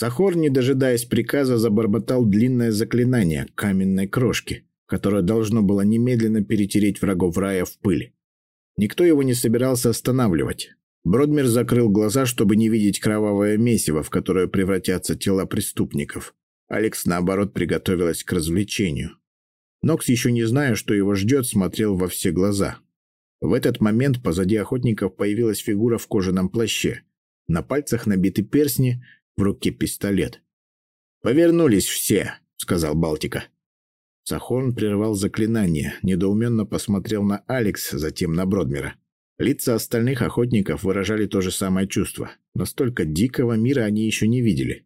Сахор, не дожидаясь приказа, забормотал длинное заклинание каменной крошки, которое должно было немедленно перетереть врагов рая в пыль. Никто его не собирался останавливать. Бродмер закрыл глаза, чтобы не видеть кровавое месиво, в которое превратятся тела преступников. Алекс, наоборот, приготовилась к развлечению. Нокс, еще не зная, что его ждет, смотрел во все глаза. В этот момент позади охотников появилась фигура в кожаном плаще. На пальцах набиты перстни, в руке пистолет. «Повернулись все», — сказал Балтика. Сахон прервал заклинание, недоуменно посмотрел на Алекс, затем на Бродмера. Лица остальных охотников выражали то же самое чувство. Настолько дикого мира они еще не видели.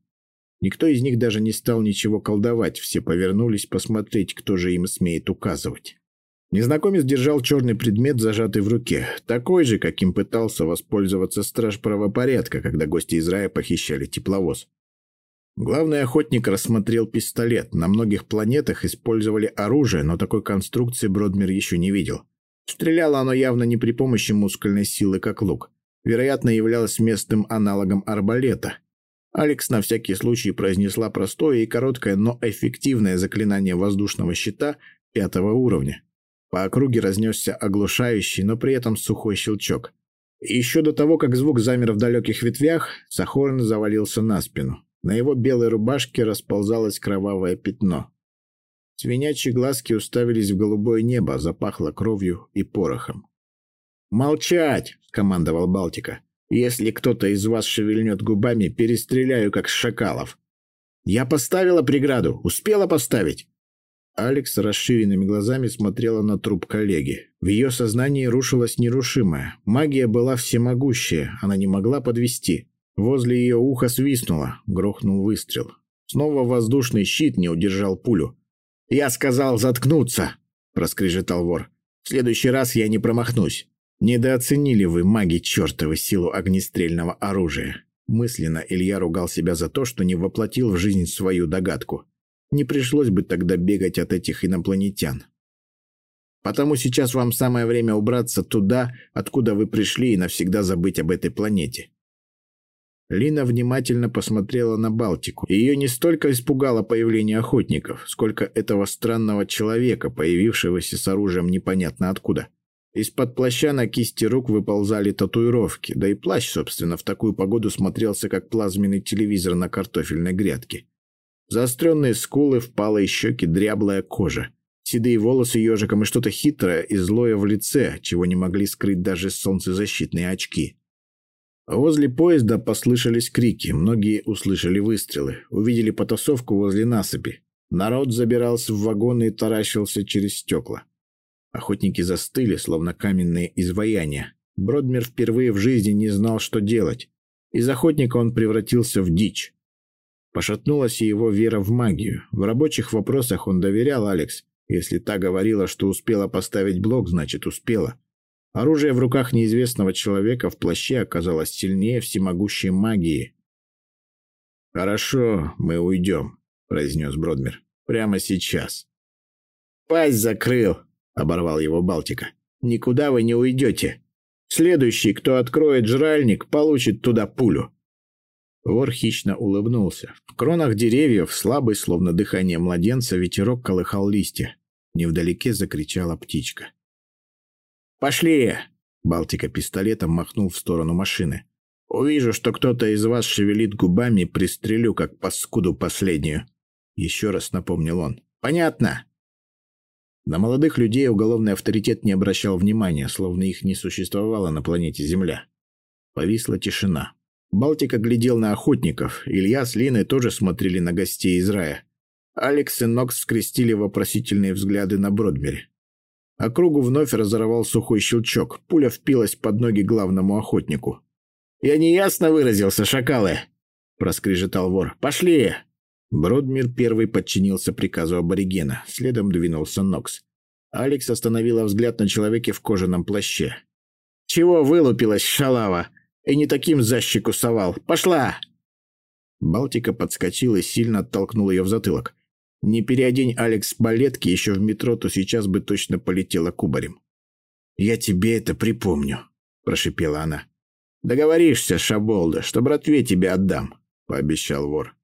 Никто из них даже не стал ничего колдовать, все повернулись посмотреть, кто же им смеет указывать. Незнакомец держал черный предмет, зажатый в руке, такой же, каким пытался воспользоваться страж правопорядка, когда гости из рая похищали тепловоз. Главный охотник рассмотрел пистолет. На многих планетах использовали оружие, но такой конструкции Бродмер еще не видел. Стреляло оно явно не при помощи мускульной силы, как лук. Вероятно, являлось местным аналогом арбалета. Алекс на всякий случай произнесла простое и короткое, но эффективное заклинание воздушного щита пятого уровня. По округе разнесся оглушающий, но при этом сухой щелчок. еще до того, как звук замер в далеких ветвях, Сахорн завалился на спину. На его белой рубашке расползалось кровавое пятно. Свинячьи глазки уставились в голубое небо, запахло кровью и порохом. «Молчать!» — командовал Балтика. «Если кто-то из вас шевельнет губами, перестреляю, как шакалов». «Я поставила преграду! Успела поставить!» Алекс расширенными глазами смотрела на труп коллеги. В ее сознании рушилось нерушимое. Магия была всемогущая, она не могла подвести. Возле ее уха свистнуло, грохнул выстрел. Снова воздушный щит не удержал пулю. «Я сказал заткнуться!» – проскрежетал вор. «В следующий раз я не промахнусь. Недооценили вы, маги чертовы, силу огнестрельного оружия». Мысленно Илья ругал себя за то, что не воплотил в жизнь свою догадку. Не пришлось бы тогда бегать от этих инопланетян. Потому сейчас вам самое время убраться туда, откуда вы пришли, и навсегда забыть об этой планете. Лина внимательно посмотрела на Балтику. Ее не столько испугало появление охотников, сколько этого странного человека, появившегося с оружием непонятно откуда. Из-под плаща на кисти рук выползали татуировки, да и плащ, собственно, в такую погоду смотрелся, как плазменный телевизор на картофельной грядке. Заостренные скулы, впалые щеки, дряблая кожа. Седые волосы ежиком и что-то хитрое и злое в лице, чего не могли скрыть даже солнцезащитные очки. Возле поезда послышались крики, многие услышали выстрелы, увидели потасовку возле насыпи. Народ забирался в вагоны и таращился через стекла. Охотники застыли, словно каменные изваяния. Бродмер впервые в жизни не знал, что делать. Из охотника он превратился в дичь. Пошатнулась и его вера в магию. В рабочих вопросах он доверял Алекс. Если та говорила, что успела поставить блок, значит успела. Оружие в руках неизвестного человека в плаще оказалось сильнее всемогущей магии. «Хорошо, мы уйдем», — произнес Бродмер. «Прямо сейчас». «Пасть закрыл», — оборвал его Балтика. «Никуда вы не уйдете. Следующий, кто откроет жральник, получит туда пулю». Вор хищно улыбнулся. В кронах деревьев, слабый, словно дыхание младенца, ветерок колыхал листья. Невдалеке закричала птичка. «Пошли!» Балтика пистолетом махнул в сторону машины. «Увижу, что кто-то из вас шевелит губами, пристрелю, как паскуду последнюю». Еще раз напомнил он. «Понятно?» На молодых людей уголовный авторитет не обращал внимания, словно их не существовало на планете Земля. Повисла тишина. Балтика глядел на охотников, Илья с Линой тоже смотрели на гостей из рая. Алекс и Нокс скрестили вопросительные взгляды на Бродмере. Округу вновь разорвал сухой щелчок. Пуля впилась под ноги главному охотнику. «Я неясно выразился, шакалы!» — проскрежетал вор. «Пошли!» Бродмир первый подчинился приказу аборигена. Следом двинулся Нокс. Алекс остановила взгляд на человеке в кожаном плаще. «Чего вылупилась, шалава? И не таким защику совал. Пошла!» Балтика подскочила и сильно оттолкнул ее в затылок. Не переодень Алекс балетки еще в метро, то сейчас бы точно полетела кубарем. «Я тебе это припомню», – прошипела она. «Договоришься, Шаболда, что братве тебе отдам», – пообещал вор.